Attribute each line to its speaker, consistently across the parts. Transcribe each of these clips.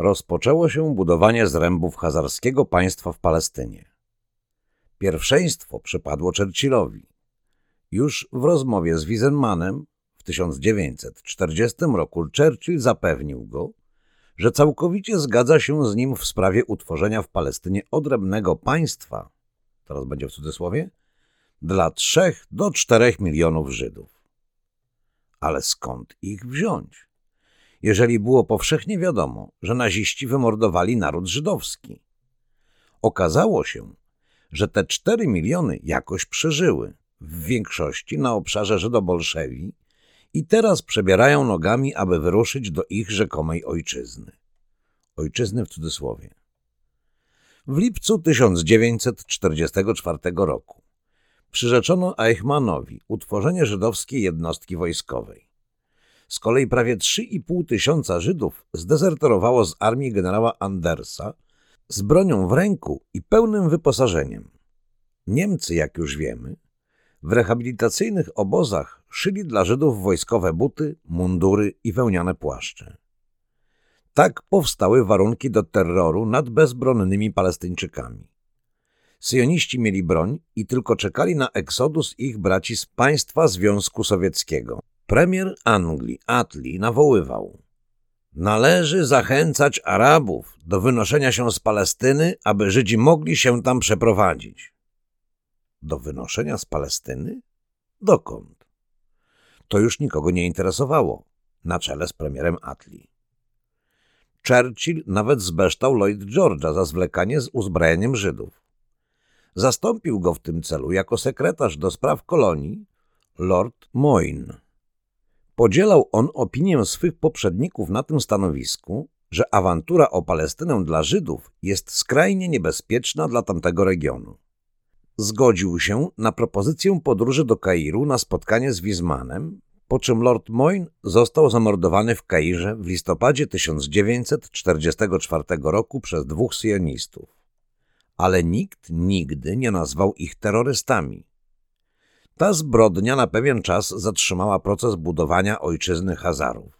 Speaker 1: rozpoczęło się budowanie zrębów hazarskiego państwa w Palestynie. Pierwszeństwo przypadło Churchillowi. Już w rozmowie z Wiesenmanem w 1940 roku Churchill zapewnił go, że całkowicie zgadza się z nim w sprawie utworzenia w Palestynie odrębnego państwa, teraz będzie w cudzysłowie, dla 3 do 4 milionów Żydów. Ale skąd ich wziąć? Jeżeli było powszechnie wiadomo, że naziści wymordowali naród żydowski. Okazało się, że te 4 miliony jakoś przeżyły, w większości na obszarze Żydobolszewi i teraz przebierają nogami, aby wyruszyć do ich rzekomej ojczyzny. Ojczyzny w cudzysłowie. W lipcu 1944 roku przyrzeczono Eichmannowi utworzenie żydowskiej jednostki wojskowej. Z kolei prawie 3,5 tysiąca Żydów zdezerterowało z armii generała Andersa z bronią w ręku i pełnym wyposażeniem. Niemcy, jak już wiemy, w rehabilitacyjnych obozach szyli dla Żydów wojskowe buty, mundury i wełniane płaszcze. Tak powstały warunki do terroru nad bezbronnymi Palestyńczykami. Syjoniści mieli broń i tylko czekali na eksodus ich braci z państwa Związku Sowieckiego. Premier Anglii Attlee nawoływał Należy zachęcać Arabów do wynoszenia się z Palestyny, aby Żydzi mogli się tam przeprowadzić. Do wynoszenia z Palestyny? Dokąd? To już nikogo nie interesowało, na czele z premierem Attlee. Churchill nawet zbeształ Lloyd George'a za zwlekanie z uzbrajeniem Żydów. Zastąpił go w tym celu jako sekretarz do spraw kolonii Lord Moyne. Podzielał on opinię swych poprzedników na tym stanowisku, że awantura o Palestynę dla Żydów jest skrajnie niebezpieczna dla tamtego regionu. Zgodził się na propozycję podróży do Kairu na spotkanie z Wizmanem, po czym Lord Moyne został zamordowany w Kairze w listopadzie 1944 roku przez dwóch sionistów. Ale nikt nigdy nie nazwał ich terrorystami. Ta zbrodnia na pewien czas zatrzymała proces budowania ojczyzny Hazarów.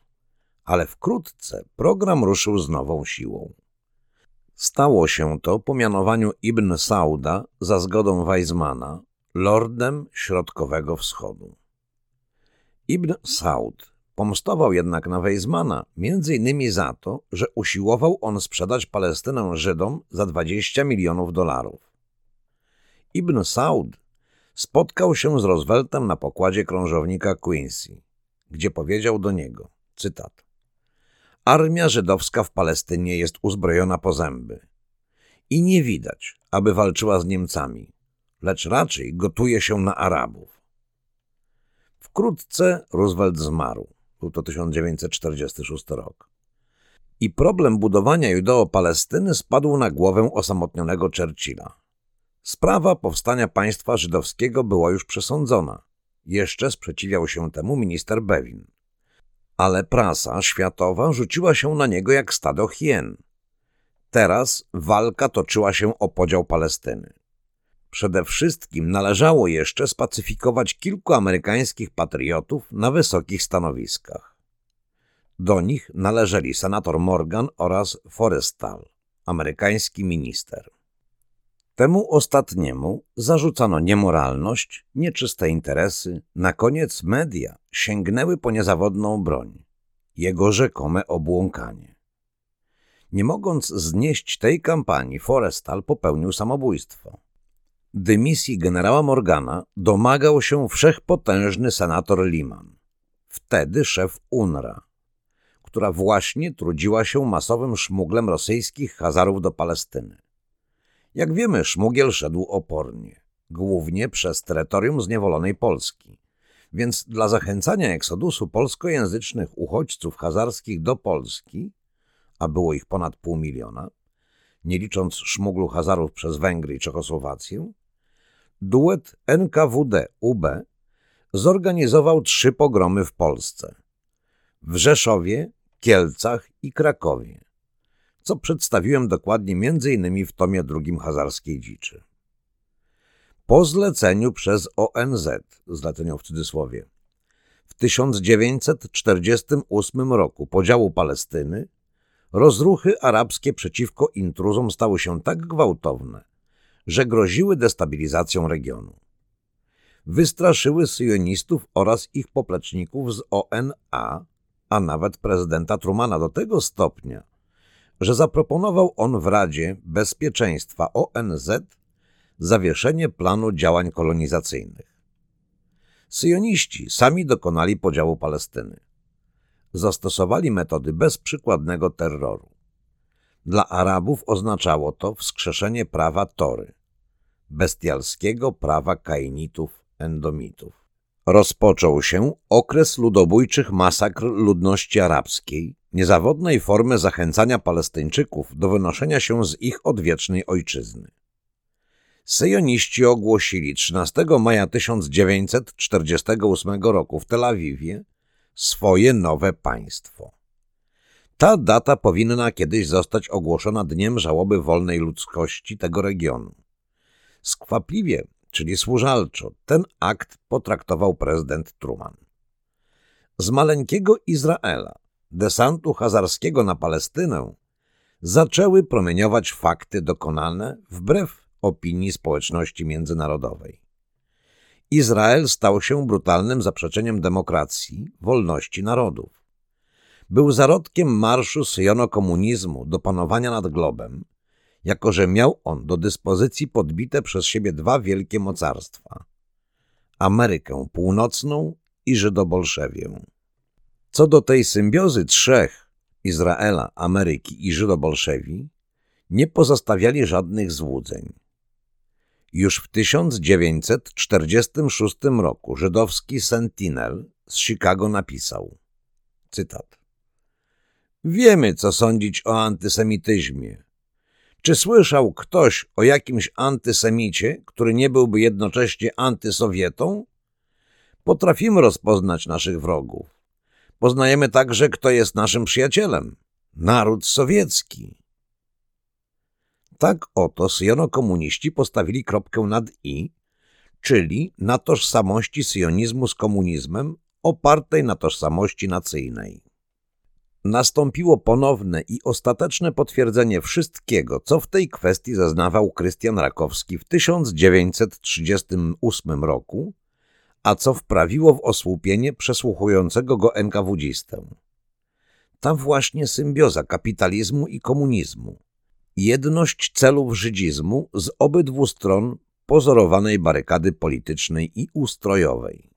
Speaker 1: Ale wkrótce program ruszył z nową siłą. Stało się to po mianowaniu Ibn Sauda za zgodą Weizmana lordem Środkowego Wschodu. Ibn Saud pomstował jednak na Weizmana innymi za to, że usiłował on sprzedać Palestynę Żydom za 20 milionów dolarów. Ibn Saud spotkał się z Rooseveltem na pokładzie krążownika Quincy, gdzie powiedział do niego, cytat, Armia żydowska w Palestynie jest uzbrojona po zęby i nie widać, aby walczyła z Niemcami, lecz raczej gotuje się na Arabów. Wkrótce Roosevelt zmarł, był to 1946 rok. I problem budowania Judeo-Palestyny spadł na głowę osamotnionego Churchilla. Sprawa powstania państwa żydowskiego była już przesądzona. Jeszcze sprzeciwiał się temu minister Bevin. Ale prasa światowa rzuciła się na niego jak stado hien. Teraz walka toczyła się o podział Palestyny. Przede wszystkim należało jeszcze spacyfikować kilku amerykańskich patriotów na wysokich stanowiskach. Do nich należeli senator Morgan oraz Forrestal, amerykański minister. Temu ostatniemu zarzucano niemoralność, nieczyste interesy, na koniec media sięgnęły po niezawodną broń, jego rzekome obłąkanie. Nie mogąc znieść tej kampanii, Forrestal popełnił samobójstwo. Dymisji generała Morgana domagał się wszechpotężny senator Liman, wtedy szef UNRA, która właśnie trudziła się masowym szmuglem rosyjskich Hazarów do Palestyny. Jak wiemy, szmugiel szedł opornie, głównie przez terytorium zniewolonej Polski, więc dla zachęcania eksodusu polskojęzycznych uchodźców hazarskich do Polski, a było ich ponad pół miliona, nie licząc szmuglu Hazarów przez Węgry i Czechosłowację, duet NKWD-UB zorganizował trzy pogromy w Polsce. W Rzeszowie, Kielcach i Krakowie, co przedstawiłem dokładnie m.in. w tomie drugim Hazarskiej Dziczy. Po zleceniu przez ONZ, zleceniu w cudzysłowie, w 1948 roku podziału Palestyny, rozruchy arabskie przeciwko intruzom stały się tak gwałtowne, że groziły destabilizacją regionu. Wystraszyły syjonistów oraz ich popleczników z ONA, a nawet prezydenta Trumana do tego stopnia, że zaproponował on w Radzie Bezpieczeństwa ONZ zawieszenie planu działań kolonizacyjnych. Syjoniści sami dokonali podziału Palestyny. Zastosowali metody bezprzykładnego terroru. Dla Arabów oznaczało to wskrzeszenie prawa Tory, bestialskiego prawa kainitów, endomitów. Rozpoczął się okres ludobójczych masakr ludności arabskiej, niezawodnej formy zachęcania Palestyńczyków do wynoszenia się z ich odwiecznej ojczyzny. Syjoniści ogłosili 13 maja 1948 roku w Tel Awiwie swoje nowe państwo. Ta data powinna kiedyś zostać ogłoszona dniem żałoby wolnej ludzkości tego regionu. Skwapliwie, czyli służalczo, ten akt potraktował prezydent Truman. Z maleńkiego Izraela, desantu hazarskiego na Palestynę, zaczęły promieniować fakty dokonane wbrew opinii społeczności międzynarodowej. Izrael stał się brutalnym zaprzeczeniem demokracji, wolności narodów. Był zarodkiem marszu syjono-komunizmu do panowania nad globem, jako że miał on do dyspozycji podbite przez siebie dwa wielkie mocarstwa – Amerykę Północną i Żydobolszewię. Co do tej symbiozy trzech – Izraela, Ameryki i Żydobolszewi – nie pozostawiali żadnych złudzeń. Już w 1946 roku żydowski Sentinel z Chicago napisał, cytat, Wiemy, co sądzić o antysemityzmie. Czy słyszał ktoś o jakimś antysemicie, który nie byłby jednocześnie antysowietą? Potrafimy rozpoznać naszych wrogów. Poznajemy także, kto jest naszym przyjacielem. Naród sowiecki. Tak oto syjono-komuniści postawili kropkę nad i, czyli na tożsamości syjonizmu z komunizmem opartej na tożsamości nacyjnej. Nastąpiło ponowne i ostateczne potwierdzenie wszystkiego, co w tej kwestii zeznawał Krystian Rakowski w 1938 roku, a co wprawiło w osłupienie przesłuchującego go NKWdzistę. Ta właśnie symbioza kapitalizmu i komunizmu, jedność celów żydzizmu z obydwu stron pozorowanej barykady politycznej i ustrojowej.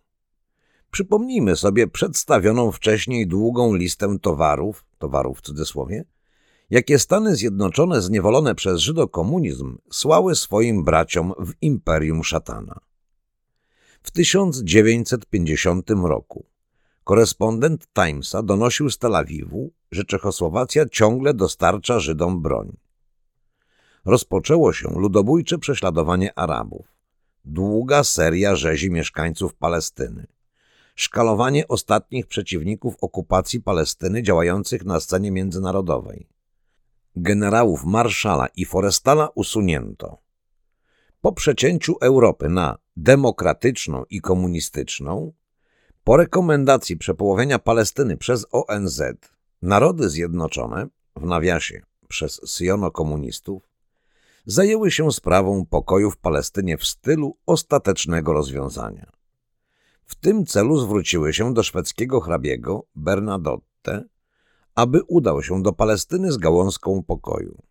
Speaker 1: Przypomnijmy sobie przedstawioną wcześniej długą listę towarów, towarów w cudzysłowie, jakie Stany Zjednoczone zniewolone przez żydokomunizm słały swoim braciom w imperium szatana. W 1950 roku korespondent Timesa donosił z Tel Awiwu, że Czechosłowacja ciągle dostarcza Żydom broń. Rozpoczęło się ludobójcze prześladowanie Arabów, długa seria rzezi mieszkańców Palestyny, szkalowanie ostatnich przeciwników okupacji Palestyny działających na scenie międzynarodowej. Generałów Marszala i Forestala usunięto. Po przecięciu Europy na demokratyczną i komunistyczną, po rekomendacji przepołowienia Palestyny przez ONZ, Narody Zjednoczone, w nawiasie przez syjono-komunistów, zajęły się sprawą pokoju w Palestynie w stylu ostatecznego rozwiązania. W tym celu zwróciły się do szwedzkiego hrabiego Bernadotte, aby udał się do Palestyny z gałązką pokoju.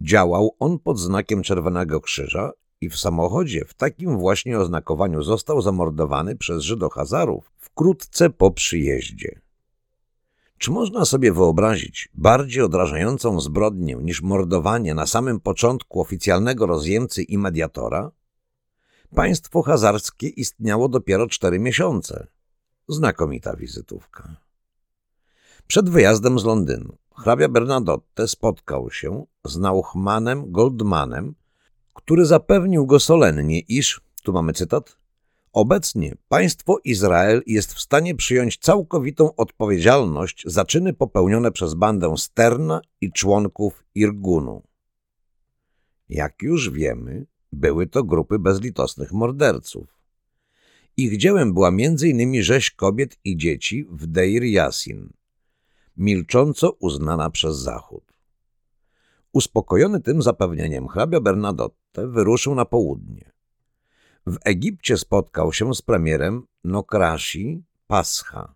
Speaker 1: Działał on pod znakiem Czerwonego Krzyża i w samochodzie w takim właśnie oznakowaniu został zamordowany przez Żydohazarów wkrótce po przyjeździe. Czy można sobie wyobrazić bardziej odrażającą zbrodnię niż mordowanie na samym początku oficjalnego rozjemcy i mediatora? Państwo hazarskie istniało dopiero cztery miesiące. Znakomita wizytówka. Przed wyjazdem z Londynu hrabia Bernadotte spotkał się z Nauchmanem Goldmanem, który zapewnił go solennie, iż, tu mamy cytat, Obecnie państwo Izrael jest w stanie przyjąć całkowitą odpowiedzialność za czyny popełnione przez bandę Sterna i członków Irgunu. Jak już wiemy, były to grupy bezlitosnych morderców. Ich dziełem była m.in. rzeź kobiet i dzieci w Deir Yassin, milcząco uznana przez Zachód. Uspokojony tym zapewnieniem hrabia Bernadotte wyruszył na południe. W Egipcie spotkał się z premierem Nokrasi Pascha.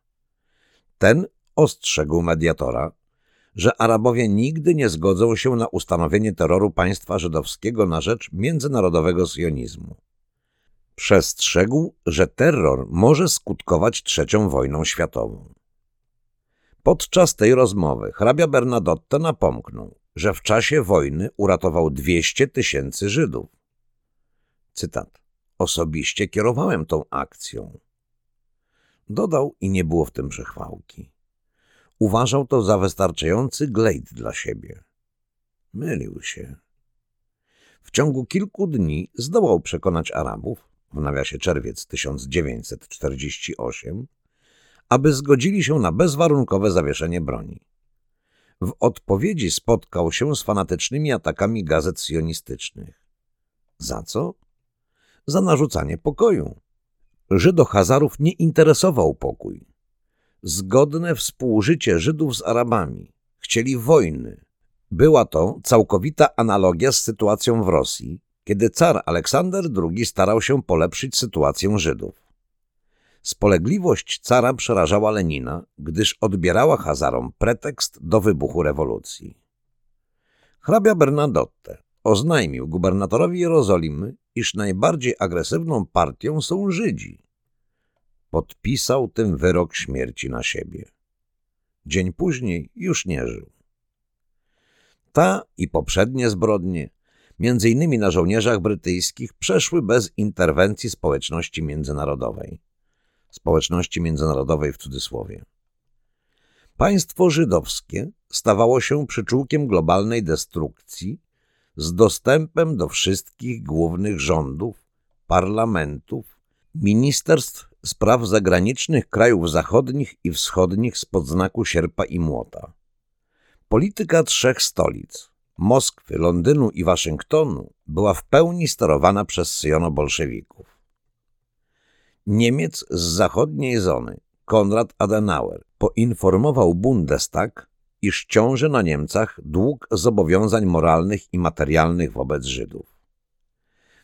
Speaker 1: Ten ostrzegł mediatora, że Arabowie nigdy nie zgodzą się na ustanowienie terroru państwa żydowskiego na rzecz międzynarodowego sionizmu. Przestrzegł, że terror może skutkować trzecią wojną światową. Podczas tej rozmowy hrabia Bernadotte napomknął, że w czasie wojny uratował 200 tysięcy Żydów. Cytat. Osobiście kierowałem tą akcją. Dodał i nie było w tym przechwałki. Uważał to za wystarczający glejt dla siebie. Mylił się. W ciągu kilku dni zdołał przekonać Arabów, w nawiasie czerwiec 1948, aby zgodzili się na bezwarunkowe zawieszenie broni. W odpowiedzi spotkał się z fanatycznymi atakami gazet sionistycznych. Za co? Za narzucanie pokoju. Żydo-Hazarów nie interesował pokój. Zgodne współżycie Żydów z Arabami. Chcieli wojny. Była to całkowita analogia z sytuacją w Rosji, kiedy car Aleksander II starał się polepszyć sytuację Żydów. Spolegliwość cara przerażała Lenina, gdyż odbierała Hazarom pretekst do wybuchu rewolucji. Hrabia Bernadotte oznajmił gubernatorowi Jerozolimy, iż najbardziej agresywną partią są Żydzi. Podpisał tym wyrok śmierci na siebie. Dzień później już nie żył. Ta i poprzednie zbrodnie, między innymi na żołnierzach brytyjskich, przeszły bez interwencji społeczności międzynarodowej społeczności międzynarodowej w cudzysłowie. Państwo żydowskie stawało się przyczółkiem globalnej destrukcji z dostępem do wszystkich głównych rządów, parlamentów, ministerstw spraw zagranicznych krajów zachodnich i wschodnich spod znaku sierpa i młota. Polityka trzech stolic Moskwy, Londynu i Waszyngtonu była w pełni sterowana przez syjono-bolszewików. Niemiec z zachodniej zony, Konrad Adenauer, poinformował Bundestag, iż ciąży na Niemcach dług zobowiązań moralnych i materialnych wobec Żydów.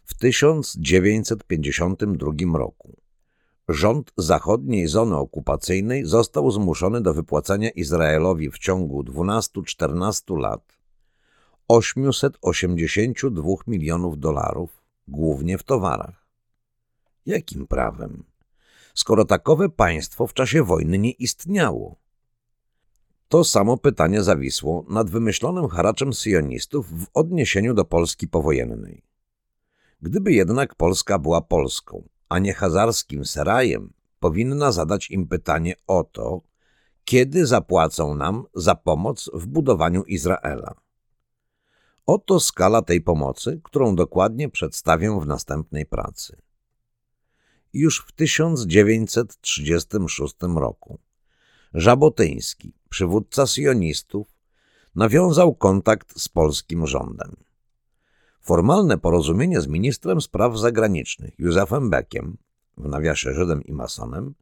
Speaker 1: W 1952 roku rząd zachodniej zony okupacyjnej został zmuszony do wypłacania Izraelowi w ciągu 12-14 lat 882 milionów dolarów, głównie w towarach. Jakim prawem? Skoro takowe państwo w czasie wojny nie istniało. To samo pytanie zawisło nad wymyślonym haraczem sionistów w odniesieniu do Polski powojennej. Gdyby jednak Polska była Polską, a nie hazarskim serajem, powinna zadać im pytanie o to, kiedy zapłacą nam za pomoc w budowaniu Izraela. Oto skala tej pomocy, którą dokładnie przedstawię w następnej pracy już w 1936 roku. Żabotyński, przywódca sionistów, nawiązał kontakt z polskim rządem. Formalne porozumienie z ministrem spraw zagranicznych Józefem Beckiem, w nawiasie Żydem i masonem,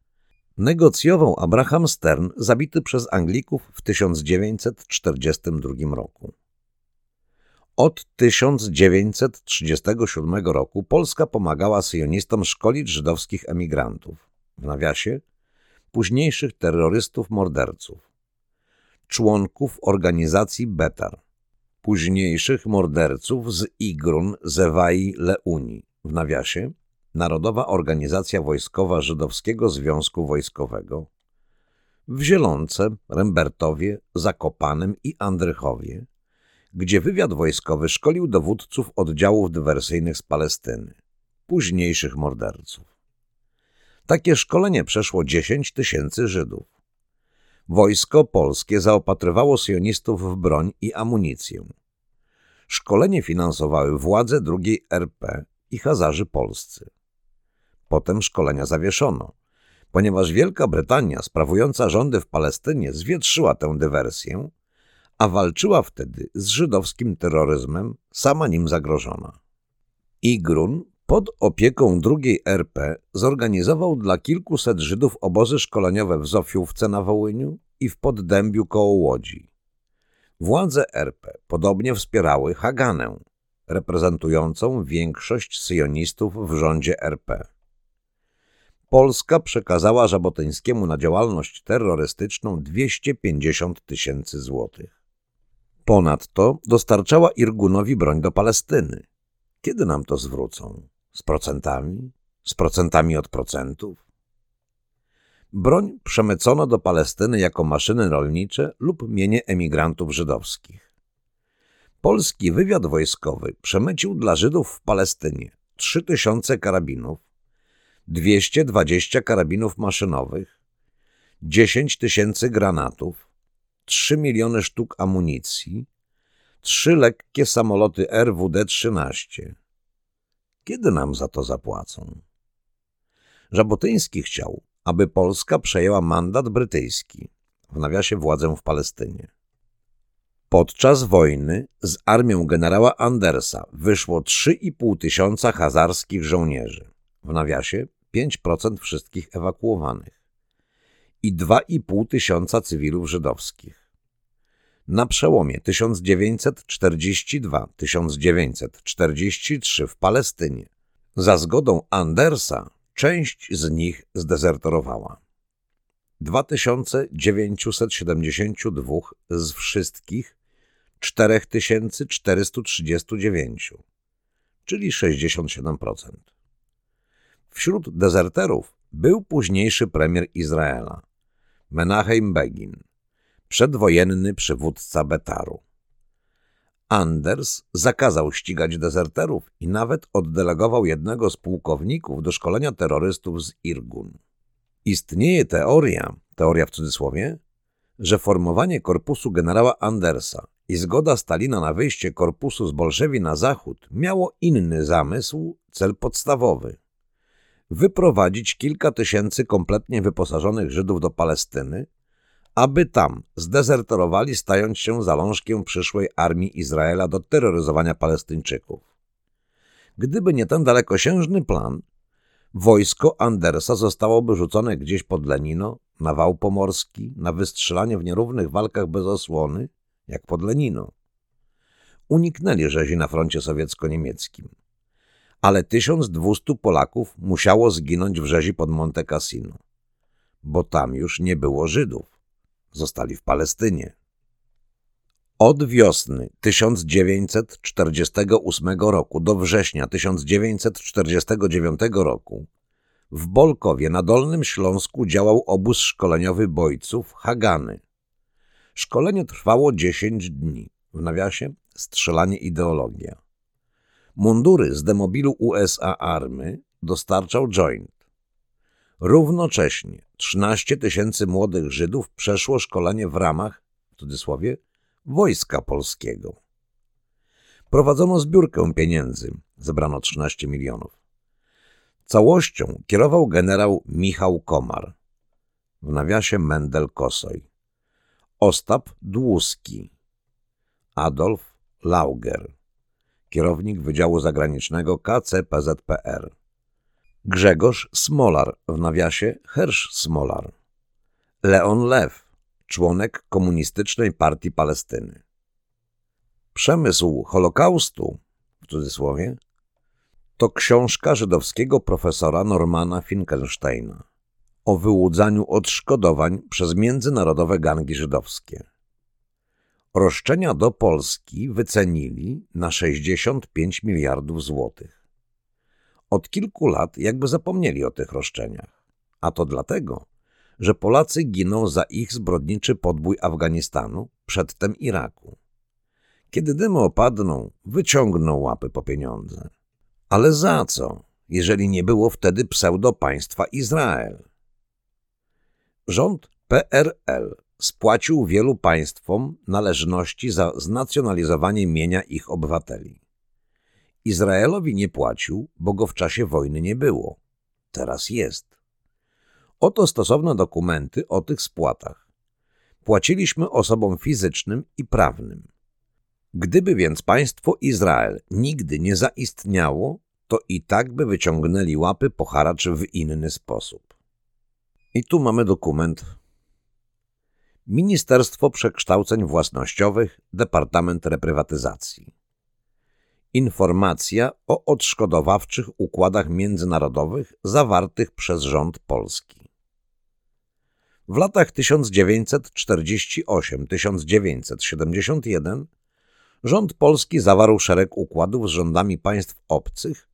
Speaker 1: negocjował Abraham Stern zabity przez Anglików w 1942 roku. Od 1937 roku Polska pomagała syjonistom szkolić żydowskich emigrantów, w nawiasie późniejszych terrorystów morderców, członków organizacji Betar, późniejszych morderców z Igrun Zewai Leuni, w nawiasie Narodowa Organizacja Wojskowa Żydowskiego Związku Wojskowego, w Zielonce, Rembertowie, Zakopanem i Andrychowie, gdzie wywiad wojskowy szkolił dowódców oddziałów dywersyjnych z Palestyny, późniejszych morderców. Takie szkolenie przeszło 10 tysięcy Żydów. Wojsko polskie zaopatrywało sionistów w broń i amunicję. Szkolenie finansowały władze II RP i Hazarzy polscy. Potem szkolenia zawieszono, ponieważ Wielka Brytania sprawująca rządy w Palestynie zwietrzyła tę dywersję a walczyła wtedy z żydowskim terroryzmem, sama nim zagrożona. Igrun Pod opieką drugiej RP zorganizował dla kilkuset Żydów obozy szkoleniowe w Zofiówce na Wołyniu i w Poddębiu koło Łodzi. Władze RP podobnie wspierały Haganę, reprezentującą większość syjonistów w rządzie RP. Polska przekazała Żabotyńskiemu na działalność terrorystyczną 250 tysięcy złotych. Ponadto dostarczała Irgunowi broń do Palestyny. Kiedy nam to zwrócą? Z procentami? Z procentami od procentów? Broń przemycono do Palestyny jako maszyny rolnicze lub mienie emigrantów żydowskich. Polski wywiad wojskowy przemycił dla Żydów w Palestynie 3000 karabinów, 220 karabinów maszynowych, 10 tysięcy granatów, 3 miliony sztuk amunicji, trzy lekkie samoloty RWD-13. Kiedy nam za to zapłacą? Żabotyński chciał, aby Polska przejęła mandat brytyjski, w nawiasie władzę w Palestynie. Podczas wojny z armią generała Andersa wyszło 3,5 tysiąca hazarskich żołnierzy, w nawiasie 5% wszystkich ewakuowanych i 2,5 tysiąca cywilów żydowskich. Na przełomie 1942-1943 w Palestynie za zgodą Andersa część z nich zdezerterowała. 2972 z wszystkich 4439, czyli 67%. Wśród dezerterów był późniejszy premier Izraela, Menachem Begin, przedwojenny przywódca Betaru. Anders zakazał ścigać dezerterów i nawet oddelegował jednego z pułkowników do szkolenia terrorystów z Irgun. Istnieje teoria, teoria w cudzysłowie, że formowanie korpusu generała Andersa i zgoda Stalina na wyjście korpusu z Bolszewi na zachód miało inny zamysł, cel podstawowy. Wyprowadzić kilka tysięcy kompletnie wyposażonych Żydów do Palestyny, aby tam zdezerterowali, stając się zalążkiem przyszłej armii Izraela do terroryzowania Palestyńczyków. Gdyby nie ten dalekosiężny plan, wojsko Andersa zostałoby rzucone gdzieś pod Lenino, na wał pomorski, na wystrzelanie w nierównych walkach bez osłony, jak pod Lenino. Uniknęli rzezi na froncie sowiecko-niemieckim. Ale 1200 Polaków musiało zginąć w rzezi pod Monte Cassino, bo tam już nie było Żydów. Zostali w Palestynie. Od wiosny 1948 roku do września 1949 roku w Bolkowie na Dolnym Śląsku działał obóz szkoleniowy bojców Hagany. Szkolenie trwało 10 dni. W nawiasie strzelanie ideologia. Mundury z demobilu USA Army dostarczał Joint. Równocześnie 13 tysięcy młodych Żydów przeszło szkolenie w ramach, w cudzysłowie, Wojska Polskiego. Prowadzono zbiórkę pieniędzy, zebrano 13 milionów. Całością kierował generał Michał Komar, w nawiasie Mendel Kosoj, Ostap Dłuski, Adolf Lauger, kierownik Wydziału Zagranicznego KCPZPR, Grzegorz Smolar, w nawiasie Hersz Smolar, Leon Lew, członek Komunistycznej Partii Palestyny. Przemysł Holokaustu, w cudzysłowie, to książka żydowskiego profesora Normana Finkelsteina o wyłudzaniu odszkodowań przez międzynarodowe gangi żydowskie. Roszczenia do Polski wycenili na 65 miliardów złotych. Od kilku lat jakby zapomnieli o tych roszczeniach, a to dlatego, że Polacy giną za ich zbrodniczy podbój Afganistanu, przedtem Iraku. Kiedy dymy opadną, wyciągną łapy po pieniądze. Ale za co, jeżeli nie było wtedy pseudo-państwa Izrael? Rząd PRL spłacił wielu państwom należności za znacjonalizowanie mienia ich obywateli. Izraelowi nie płacił, bo go w czasie wojny nie było. Teraz jest. Oto stosowne dokumenty o tych spłatach. Płaciliśmy osobom fizycznym i prawnym. Gdyby więc państwo Izrael nigdy nie zaistniało, to i tak by wyciągnęli łapy po haracz w inny sposób. I tu mamy dokument. Ministerstwo Przekształceń Własnościowych, Departament Reprywatyzacji. Informacja o odszkodowawczych układach międzynarodowych zawartych przez rząd polski. W latach 1948-1971 rząd polski zawarł szereg układów z rządami państw obcych,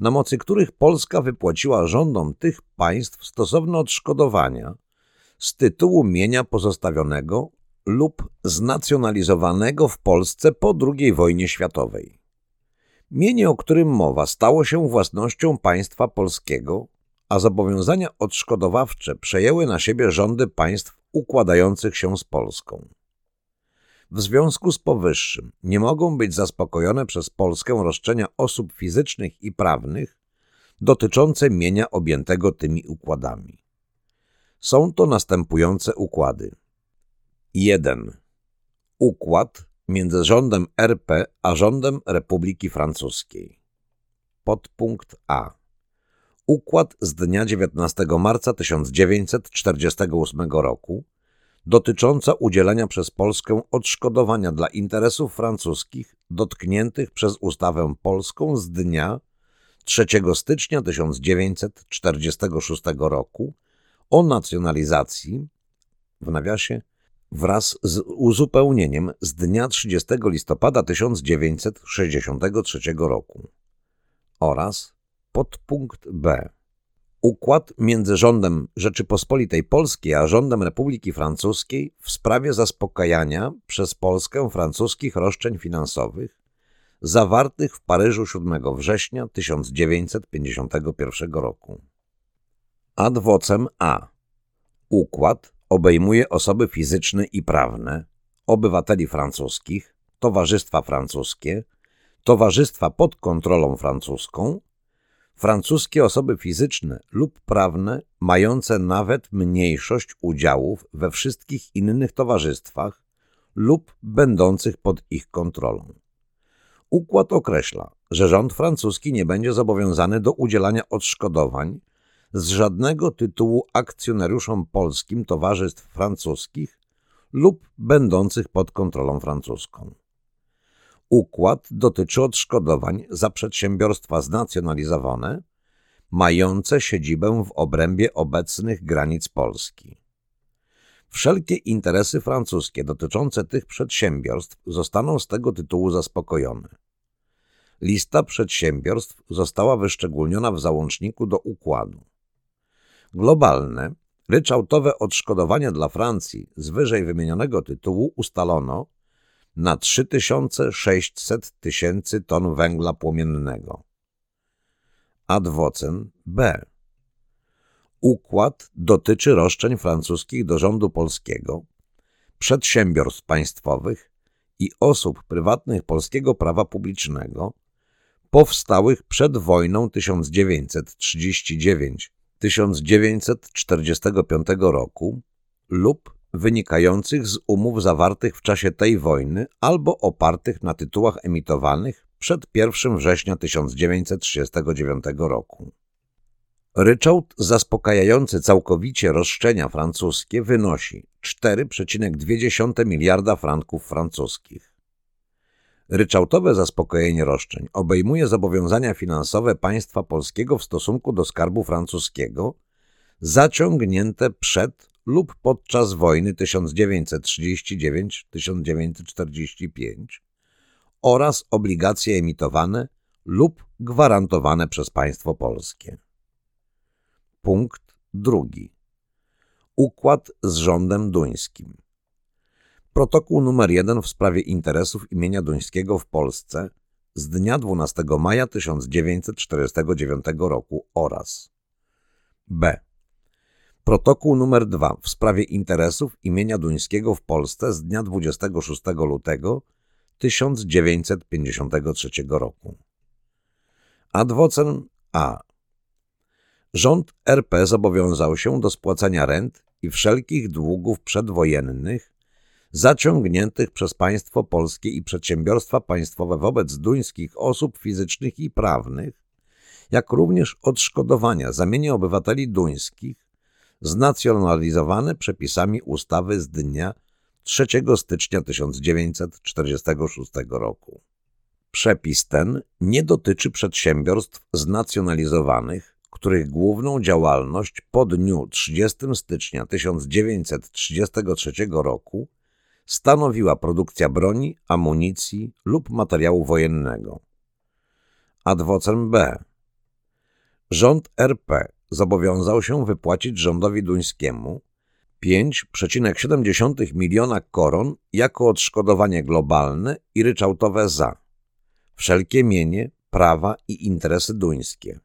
Speaker 1: na mocy których Polska wypłaciła rządom tych państw stosowne odszkodowania z tytułu mienia pozostawionego lub znacjonalizowanego w Polsce po II wojnie światowej. Mienie, o którym mowa, stało się własnością państwa polskiego, a zobowiązania odszkodowawcze przejęły na siebie rządy państw układających się z Polską. W związku z powyższym nie mogą być zaspokojone przez Polskę roszczenia osób fizycznych i prawnych dotyczące mienia objętego tymi układami. Są to następujące układy. 1. Układ między rządem RP a rządem Republiki Francuskiej. Podpunkt A. Układ z dnia 19 marca 1948 roku dotycząca udzielenia przez Polskę odszkodowania dla interesów francuskich dotkniętych przez ustawę polską z dnia 3 stycznia 1946 roku o nacjonalizacji, w nawiasie, wraz z uzupełnieniem z dnia 30 listopada 1963 roku oraz podpunkt B układ między rządem Rzeczypospolitej Polskiej a rządem Republiki Francuskiej w sprawie zaspokajania przez Polskę francuskich roszczeń finansowych zawartych w Paryżu 7 września 1951 roku. Ad vocem A. Układ obejmuje osoby fizyczne i prawne, obywateli francuskich, towarzystwa francuskie, towarzystwa pod kontrolą francuską francuskie osoby fizyczne lub prawne mające nawet mniejszość udziałów we wszystkich innych towarzystwach lub będących pod ich kontrolą. Układ określa, że rząd francuski nie będzie zobowiązany do udzielania odszkodowań z żadnego tytułu akcjonariuszom polskim towarzystw francuskich lub będących pod kontrolą francuską. Układ dotyczy odszkodowań za przedsiębiorstwa znacjonalizowane, mające siedzibę w obrębie obecnych granic Polski. Wszelkie interesy francuskie dotyczące tych przedsiębiorstw zostaną z tego tytułu zaspokojone. Lista przedsiębiorstw została wyszczególniona w załączniku do układu. Globalne, ryczałtowe odszkodowania dla Francji z wyżej wymienionego tytułu ustalono na 3600 tysięcy ton węgla płomiennego. Adwocen B. Układ dotyczy roszczeń francuskich do rządu polskiego, przedsiębiorstw państwowych i osób prywatnych polskiego prawa publicznego powstałych przed wojną 1939-1945 roku lub wynikających z umów zawartych w czasie tej wojny albo opartych na tytułach emitowanych przed 1 września 1939 roku. Ryczałt zaspokajający całkowicie roszczenia francuskie wynosi 4,2 miliarda franków francuskich. Ryczałtowe zaspokojenie roszczeń obejmuje zobowiązania finansowe państwa polskiego w stosunku do skarbu francuskiego zaciągnięte przed lub podczas wojny 1939-1945 oraz obligacje emitowane lub gwarantowane przez państwo polskie. Punkt drugi. Układ z rządem duńskim. Protokół nr 1 w sprawie interesów imienia duńskiego w Polsce z dnia 12 maja 1949 roku oraz b. Protokół nr 2 w sprawie interesów imienia duńskiego w Polsce z dnia 26 lutego 1953 roku. Adwocen A. Rząd RP zobowiązał się do spłacania rent i wszelkich długów przedwojennych zaciągniętych przez państwo polskie i przedsiębiorstwa państwowe wobec duńskich osób fizycznych i prawnych jak również odszkodowania za mienie obywateli duńskich znacjonalizowane przepisami ustawy z dnia 3 stycznia 1946 roku. Przepis ten nie dotyczy przedsiębiorstw znacjonalizowanych, których główną działalność po dniu 30 stycznia 1933 roku stanowiła produkcja broni, amunicji lub materiału wojennego. Adwocem B. Rząd RP zobowiązał się wypłacić rządowi duńskiemu 5,7 miliona koron jako odszkodowanie globalne i ryczałtowe za wszelkie mienie, prawa i interesy duńskie.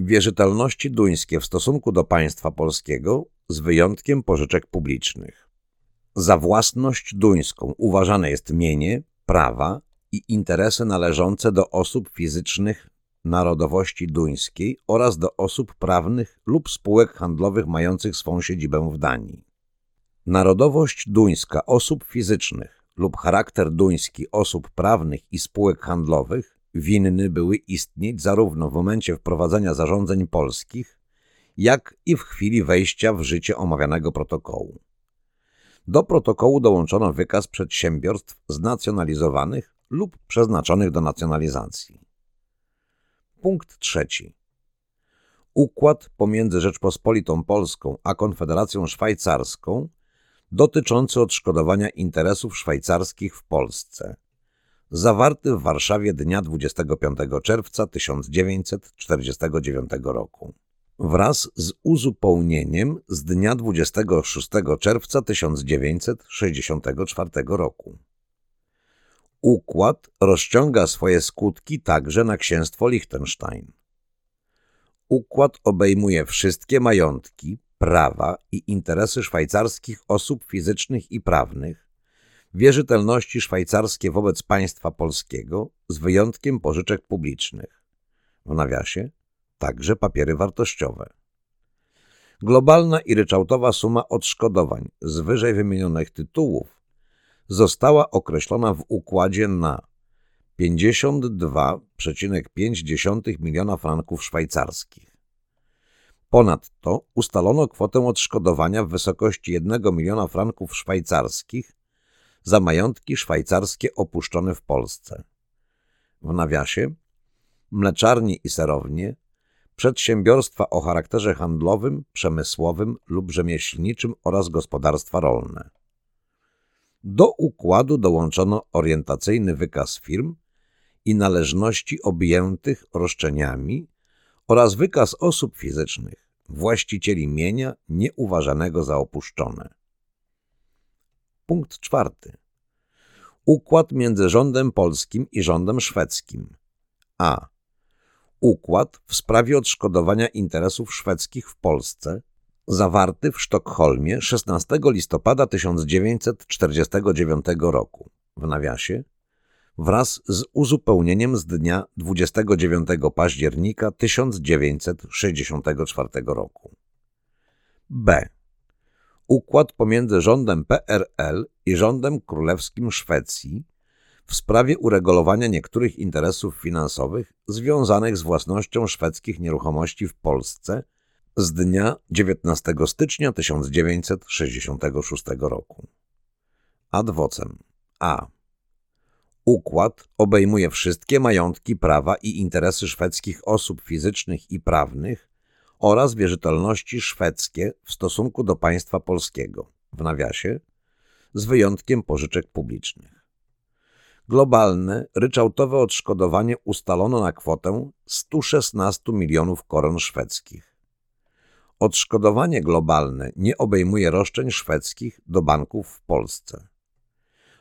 Speaker 1: Wierzytelności duńskie w stosunku do państwa polskiego z wyjątkiem pożyczek publicznych. Za własność duńską uważane jest mienie, prawa i interesy należące do osób fizycznych narodowości duńskiej oraz do osób prawnych lub spółek handlowych mających swą siedzibę w Danii. Narodowość duńska osób fizycznych lub charakter duński osób prawnych i spółek handlowych winny były istnieć zarówno w momencie wprowadzenia zarządzeń polskich, jak i w chwili wejścia w życie omawianego protokołu. Do protokołu dołączono wykaz przedsiębiorstw znacjonalizowanych lub przeznaczonych do nacjonalizacji. Punkt trzeci. Układ pomiędzy Rzeczpospolitą Polską a Konfederacją Szwajcarską dotyczący odszkodowania interesów szwajcarskich w Polsce, zawarty w Warszawie dnia 25 czerwca 1949 roku, wraz z uzupełnieniem z dnia 26 czerwca 1964 roku. Układ rozciąga swoje skutki także na księstwo Liechtenstein. Układ obejmuje wszystkie majątki, prawa i interesy szwajcarskich osób fizycznych i prawnych, wierzytelności szwajcarskie wobec państwa polskiego z wyjątkiem pożyczek publicznych, w nawiasie także papiery wartościowe. Globalna i ryczałtowa suma odszkodowań z wyżej wymienionych tytułów została określona w układzie na 52,5 miliona franków szwajcarskich. Ponadto ustalono kwotę odszkodowania w wysokości 1 miliona franków szwajcarskich za majątki szwajcarskie opuszczone w Polsce. W nawiasie mleczarnie i serownie, przedsiębiorstwa o charakterze handlowym, przemysłowym lub rzemieślniczym oraz gospodarstwa rolne. Do układu dołączono orientacyjny wykaz firm i należności objętych roszczeniami oraz wykaz osób fizycznych, właścicieli mienia nieuważanego za opuszczone. Punkt czwarty. Układ między rządem polskim i rządem szwedzkim. A. Układ w sprawie odszkodowania interesów szwedzkich w Polsce – zawarty w Sztokholmie 16 listopada 1949 roku, w nawiasie, wraz z uzupełnieniem z dnia 29 października 1964 roku. B. Układ pomiędzy rządem PRL i rządem królewskim Szwecji w sprawie uregulowania niektórych interesów finansowych związanych z własnością szwedzkich nieruchomości w Polsce – z dnia 19 stycznia 1966 roku. Adwocem A. Układ obejmuje wszystkie majątki, prawa i interesy szwedzkich osób fizycznych i prawnych oraz wierzytelności szwedzkie w stosunku do państwa polskiego, w nawiasie, z wyjątkiem pożyczek publicznych. Globalne, ryczałtowe odszkodowanie ustalono na kwotę 116 milionów koron szwedzkich Odszkodowanie globalne nie obejmuje roszczeń szwedzkich do banków w Polsce.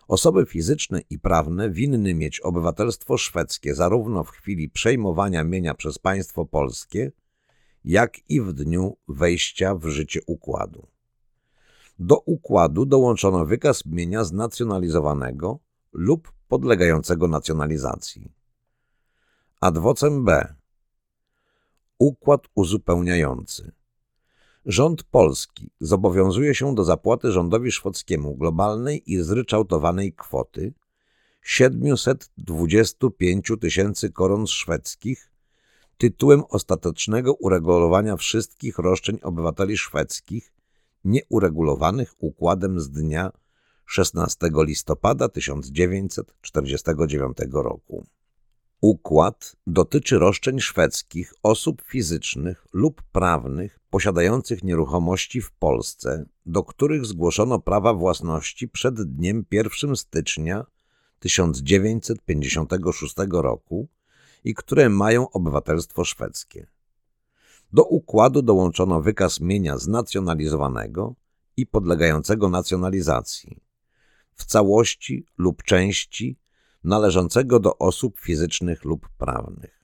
Speaker 1: Osoby fizyczne i prawne winny mieć obywatelstwo szwedzkie zarówno w chwili przejmowania mienia przez państwo polskie, jak i w dniu wejścia w życie układu. Do układu dołączono wykaz mienia znacjonalizowanego lub podlegającego nacjonalizacji. Adwocem B. Układ uzupełniający – Rząd polski zobowiązuje się do zapłaty rządowi szwedzkiemu globalnej i zryczałtowanej kwoty 725 tysięcy koron szwedzkich, tytułem ostatecznego uregulowania wszystkich roszczeń obywateli szwedzkich nieuregulowanych układem z dnia 16 listopada 1949 roku. Układ dotyczy roszczeń szwedzkich osób fizycznych lub prawnych posiadających nieruchomości w Polsce, do których zgłoszono prawa własności przed dniem 1 stycznia 1956 roku i które mają obywatelstwo szwedzkie. Do układu dołączono wykaz mienia znacjonalizowanego i podlegającego nacjonalizacji, w całości lub części należącego do osób fizycznych lub prawnych.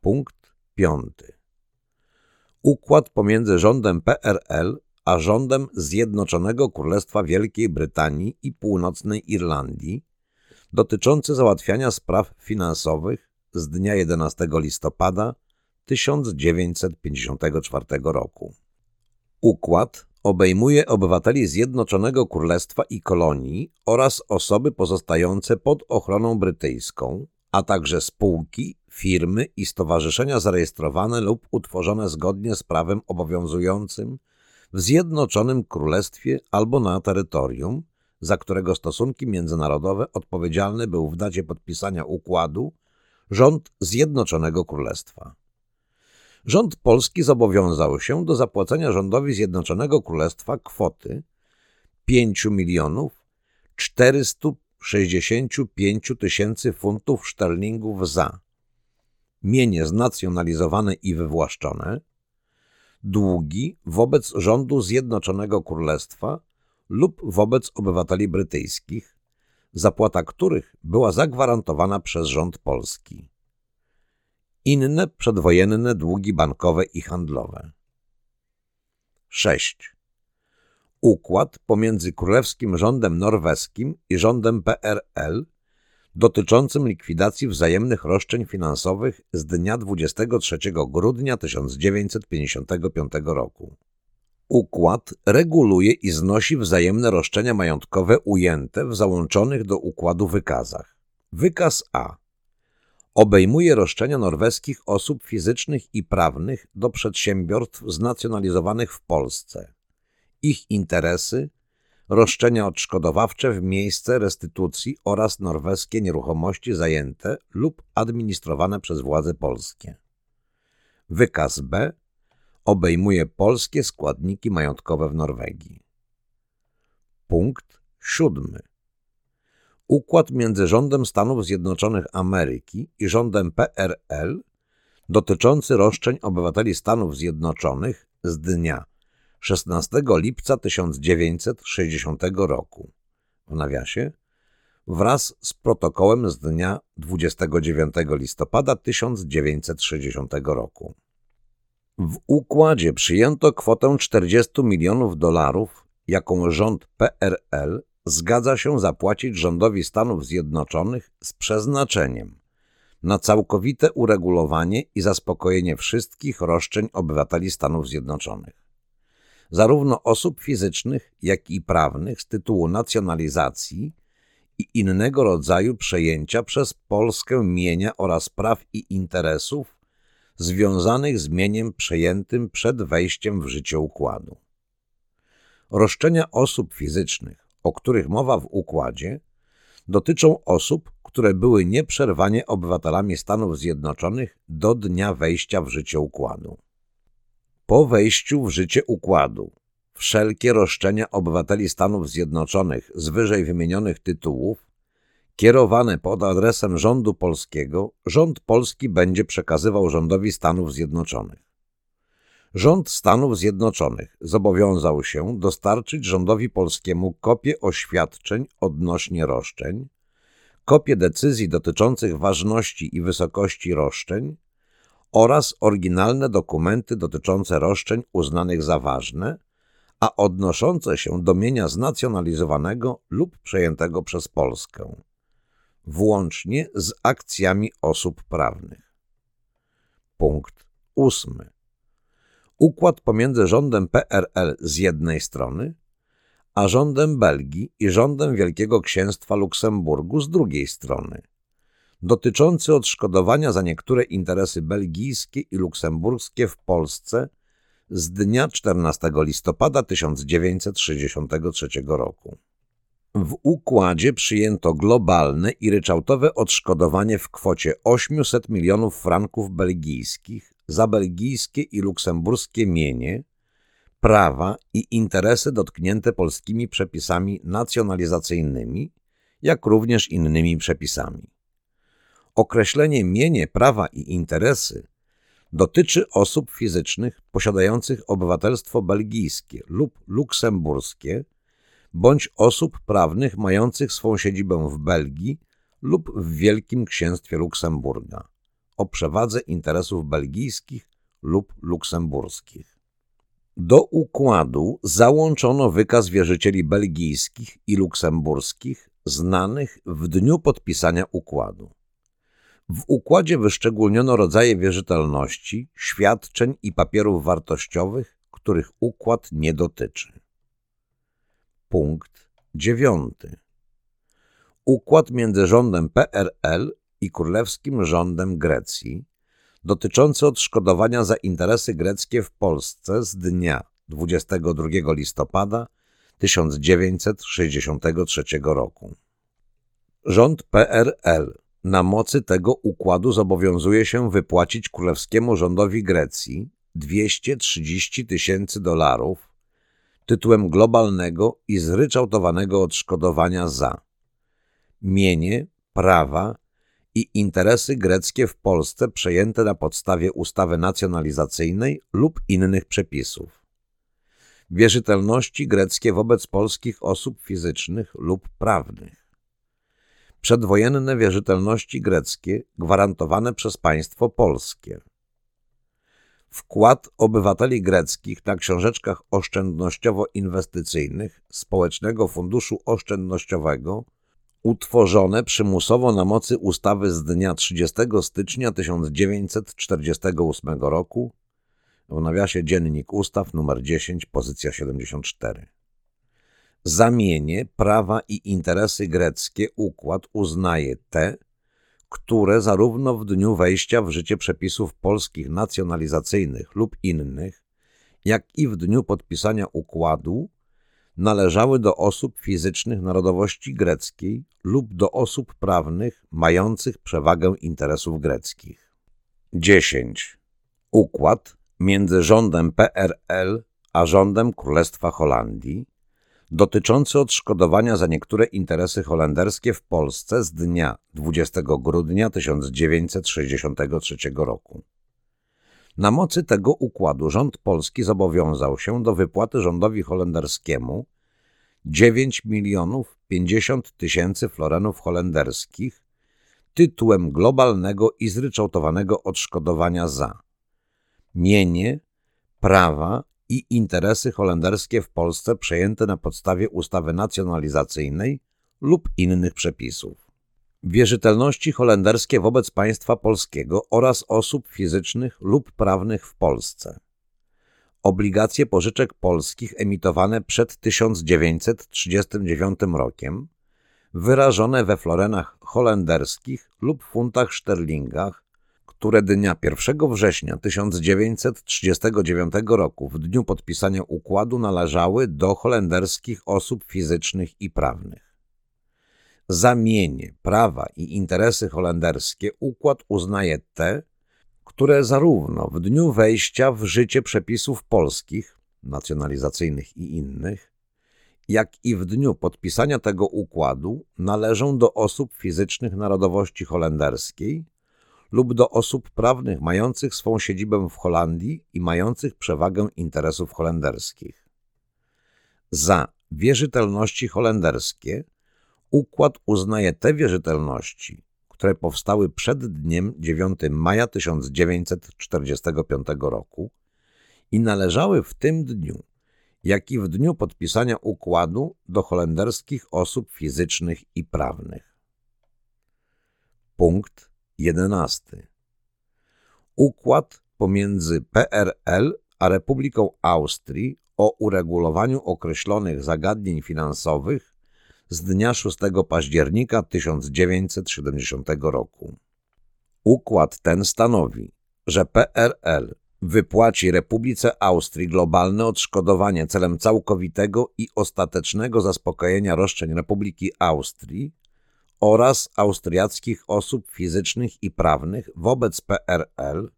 Speaker 1: Punkt piąty. Układ pomiędzy rządem PRL a rządem Zjednoczonego Królestwa Wielkiej Brytanii i Północnej Irlandii dotyczący załatwiania spraw finansowych z dnia 11 listopada 1954 roku. Układ obejmuje obywateli Zjednoczonego Królestwa i kolonii oraz osoby pozostające pod ochroną brytyjską, a także spółki, firmy i stowarzyszenia zarejestrowane lub utworzone zgodnie z prawem obowiązującym w Zjednoczonym Królestwie albo na terytorium, za którego stosunki międzynarodowe odpowiedzialny był w dacie podpisania układu rząd Zjednoczonego Królestwa. Rząd polski zobowiązał się do zapłacenia rządowi Zjednoczonego Królestwa kwoty 5 milionów 465 tysięcy funtów szterlingów za mienie znacjonalizowane i wywłaszczone, długi wobec rządu Zjednoczonego Królestwa lub wobec obywateli brytyjskich, zapłata których była zagwarantowana przez rząd polski inne przedwojenne długi bankowe i handlowe. 6. Układ pomiędzy Królewskim Rządem Norweskim i rządem PRL dotyczącym likwidacji wzajemnych roszczeń finansowych z dnia 23 grudnia 1955 roku. Układ reguluje i znosi wzajemne roszczenia majątkowe ujęte w załączonych do układu wykazach. Wykaz A obejmuje roszczenia norweskich osób fizycznych i prawnych do przedsiębiorstw znacjonalizowanych w Polsce, ich interesy, roszczenia odszkodowawcze w miejsce restytucji oraz norweskie nieruchomości zajęte lub administrowane przez władze polskie. Wykaz B obejmuje polskie składniki majątkowe w Norwegii. Punkt siódmy układ między rządem Stanów Zjednoczonych Ameryki i rządem PRL dotyczący roszczeń obywateli Stanów Zjednoczonych z dnia 16 lipca 1960 roku, w nawiasie, wraz z protokołem z dnia 29 listopada 1960 roku. W układzie przyjęto kwotę 40 milionów dolarów, jaką rząd PRL zgadza się zapłacić rządowi Stanów Zjednoczonych z przeznaczeniem na całkowite uregulowanie i zaspokojenie wszystkich roszczeń obywateli Stanów Zjednoczonych, zarówno osób fizycznych, jak i prawnych z tytułu nacjonalizacji i innego rodzaju przejęcia przez Polskę mienia oraz praw i interesów związanych z mieniem przejętym przed wejściem w życie układu. Roszczenia osób fizycznych o których mowa w układzie, dotyczą osób, które były nieprzerwanie obywatelami Stanów Zjednoczonych do dnia wejścia w życie układu. Po wejściu w życie układu wszelkie roszczenia obywateli Stanów Zjednoczonych z wyżej wymienionych tytułów kierowane pod adresem rządu polskiego, rząd polski będzie przekazywał rządowi Stanów Zjednoczonych. Rząd Stanów Zjednoczonych zobowiązał się dostarczyć rządowi polskiemu kopię oświadczeń odnośnie roszczeń, kopię decyzji dotyczących ważności i wysokości roszczeń oraz oryginalne dokumenty dotyczące roszczeń uznanych za ważne, a odnoszące się do mienia znacjonalizowanego lub przejętego przez Polskę, włącznie z akcjami osób prawnych. Punkt ósmy układ pomiędzy rządem PRL z jednej strony, a rządem Belgii i rządem Wielkiego Księstwa Luksemburgu z drugiej strony, dotyczący odszkodowania za niektóre interesy belgijskie i luksemburskie w Polsce z dnia 14 listopada 1963 roku. W układzie przyjęto globalne i ryczałtowe odszkodowanie w kwocie 800 milionów franków belgijskich za belgijskie i luksemburskie mienie, prawa i interesy dotknięte polskimi przepisami nacjonalizacyjnymi, jak również innymi przepisami. Określenie mienie, prawa i interesy dotyczy osób fizycznych posiadających obywatelstwo belgijskie lub luksemburskie bądź osób prawnych mających swą siedzibę w Belgii lub w Wielkim Księstwie Luksemburga o przewadze interesów belgijskich lub luksemburskich. Do układu załączono wykaz wierzycieli belgijskich i luksemburskich znanych w dniu podpisania układu. W układzie wyszczególniono rodzaje wierzytelności, świadczeń i papierów wartościowych, których układ nie dotyczy. Punkt 9. Układ między rządem PRL i królewskim rządem Grecji dotyczący odszkodowania za interesy greckie w Polsce z dnia 22 listopada 1963 roku. Rząd PRL na mocy tego układu zobowiązuje się wypłacić królewskiemu rządowi Grecji 230 tysięcy dolarów tytułem globalnego i zryczałtowanego odszkodowania za mienie, prawa i interesy greckie w Polsce przejęte na podstawie ustawy nacjonalizacyjnej lub innych przepisów. Wierzytelności greckie wobec polskich osób fizycznych lub prawnych. Przedwojenne wierzytelności greckie gwarantowane przez państwo polskie wkład obywateli greckich na książeczkach oszczędnościowo-inwestycyjnych Społecznego Funduszu Oszczędnościowego utworzone przymusowo na mocy ustawy z dnia 30 stycznia 1948 roku w nawiasie Dziennik Ustaw nr 10, pozycja 74. Zamienie, prawa i interesy greckie układ uznaje te, które zarówno w dniu wejścia w życie przepisów polskich nacjonalizacyjnych lub innych, jak i w dniu podpisania układu należały do osób fizycznych narodowości greckiej lub do osób prawnych mających przewagę interesów greckich. 10. Układ między rządem PRL a rządem Królestwa Holandii dotyczący odszkodowania za niektóre interesy holenderskie w Polsce z dnia 20 grudnia 1963 roku. Na mocy tego układu rząd polski zobowiązał się do wypłaty rządowi holenderskiemu 9 milionów 50 tysięcy florenów holenderskich tytułem globalnego i zryczałtowanego odszkodowania za mienie, prawa i interesy holenderskie w Polsce przejęte na podstawie ustawy nacjonalizacyjnej lub innych przepisów. Wierzytelności holenderskie wobec państwa polskiego oraz osób fizycznych lub prawnych w Polsce. Obligacje pożyczek polskich emitowane przed 1939 rokiem, wyrażone we florenach holenderskich lub funtach szterlingach które dnia 1 września 1939 roku w dniu podpisania układu należały do holenderskich osób fizycznych i prawnych. Zamienie, prawa i interesy holenderskie układ uznaje te, które zarówno w dniu wejścia w życie przepisów polskich, nacjonalizacyjnych i innych, jak i w dniu podpisania tego układu należą do osób fizycznych narodowości holenderskiej lub do osób prawnych mających swą siedzibę w Holandii i mających przewagę interesów holenderskich. Za wierzytelności holenderskie układ uznaje te wierzytelności, które powstały przed dniem 9 maja 1945 roku i należały w tym dniu, jak i w dniu podpisania układu do holenderskich osób fizycznych i prawnych. Punkt 11. Układ pomiędzy PRL a Republiką Austrii o uregulowaniu określonych zagadnień finansowych z dnia 6 października 1970 roku. Układ ten stanowi, że PRL wypłaci Republice Austrii globalne odszkodowanie celem całkowitego i ostatecznego zaspokojenia roszczeń Republiki Austrii oraz austriackich osób fizycznych i prawnych wobec PRL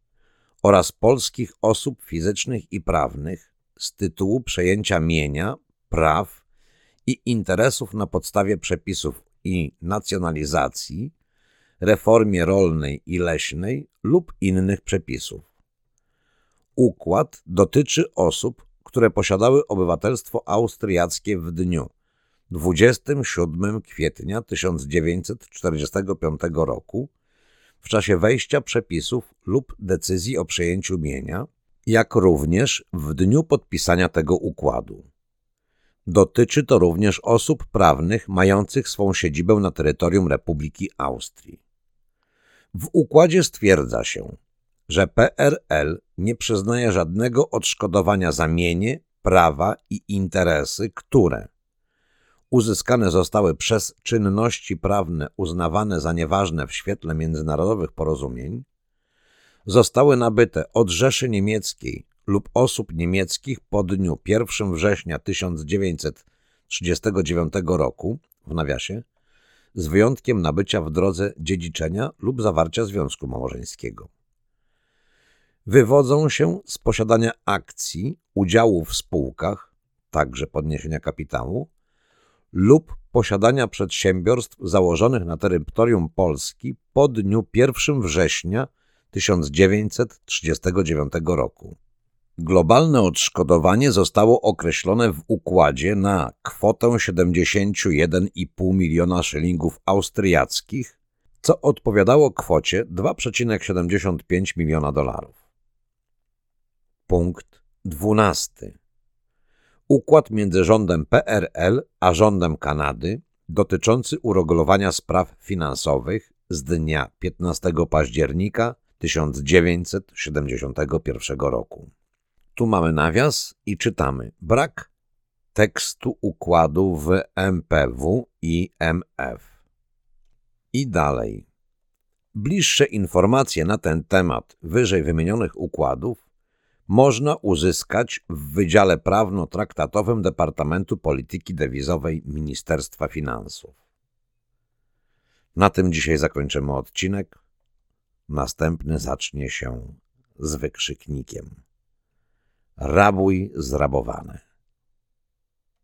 Speaker 1: oraz polskich osób fizycznych i prawnych z tytułu przejęcia mienia, praw i interesów na podstawie przepisów i nacjonalizacji, reformie rolnej i leśnej lub innych przepisów. Układ dotyczy osób, które posiadały obywatelstwo austriackie w dniu 27 kwietnia 1945 roku w czasie wejścia przepisów lub decyzji o przejęciu mienia, jak również w dniu podpisania tego układu. Dotyczy to również osób prawnych mających swą siedzibę na terytorium Republiki Austrii. W układzie stwierdza się, że PRL nie przyznaje żadnego odszkodowania za mienie, prawa i interesy, które uzyskane zostały przez czynności prawne uznawane za nieważne w świetle międzynarodowych porozumień, zostały nabyte od Rzeszy Niemieckiej lub osób niemieckich po dniu 1 września 1939 roku, w nawiasie, z wyjątkiem nabycia w drodze dziedziczenia lub zawarcia związku małżeńskiego. Wywodzą się z posiadania akcji, udziałów w spółkach, także podniesienia kapitału, lub posiadania przedsiębiorstw założonych na terytorium Polski po dniu 1 września 1939 roku. Globalne odszkodowanie zostało określone w układzie na kwotę 71,5 miliona szylingów austriackich, co odpowiadało kwocie 2,75 miliona dolarów. Punkt 12. Układ między rządem PRL a rządem Kanady dotyczący uregulowania spraw finansowych z dnia 15 października 1971 roku. Tu mamy nawias i czytamy brak tekstu układu w MPW i MF. I dalej. Bliższe informacje na ten temat wyżej wymienionych układów można uzyskać w Wydziale Prawno-Traktatowym Departamentu Polityki Dewizowej Ministerstwa Finansów. Na tym dzisiaj zakończymy odcinek. Następny zacznie się z wykrzyknikiem. Rabuj zrabowany.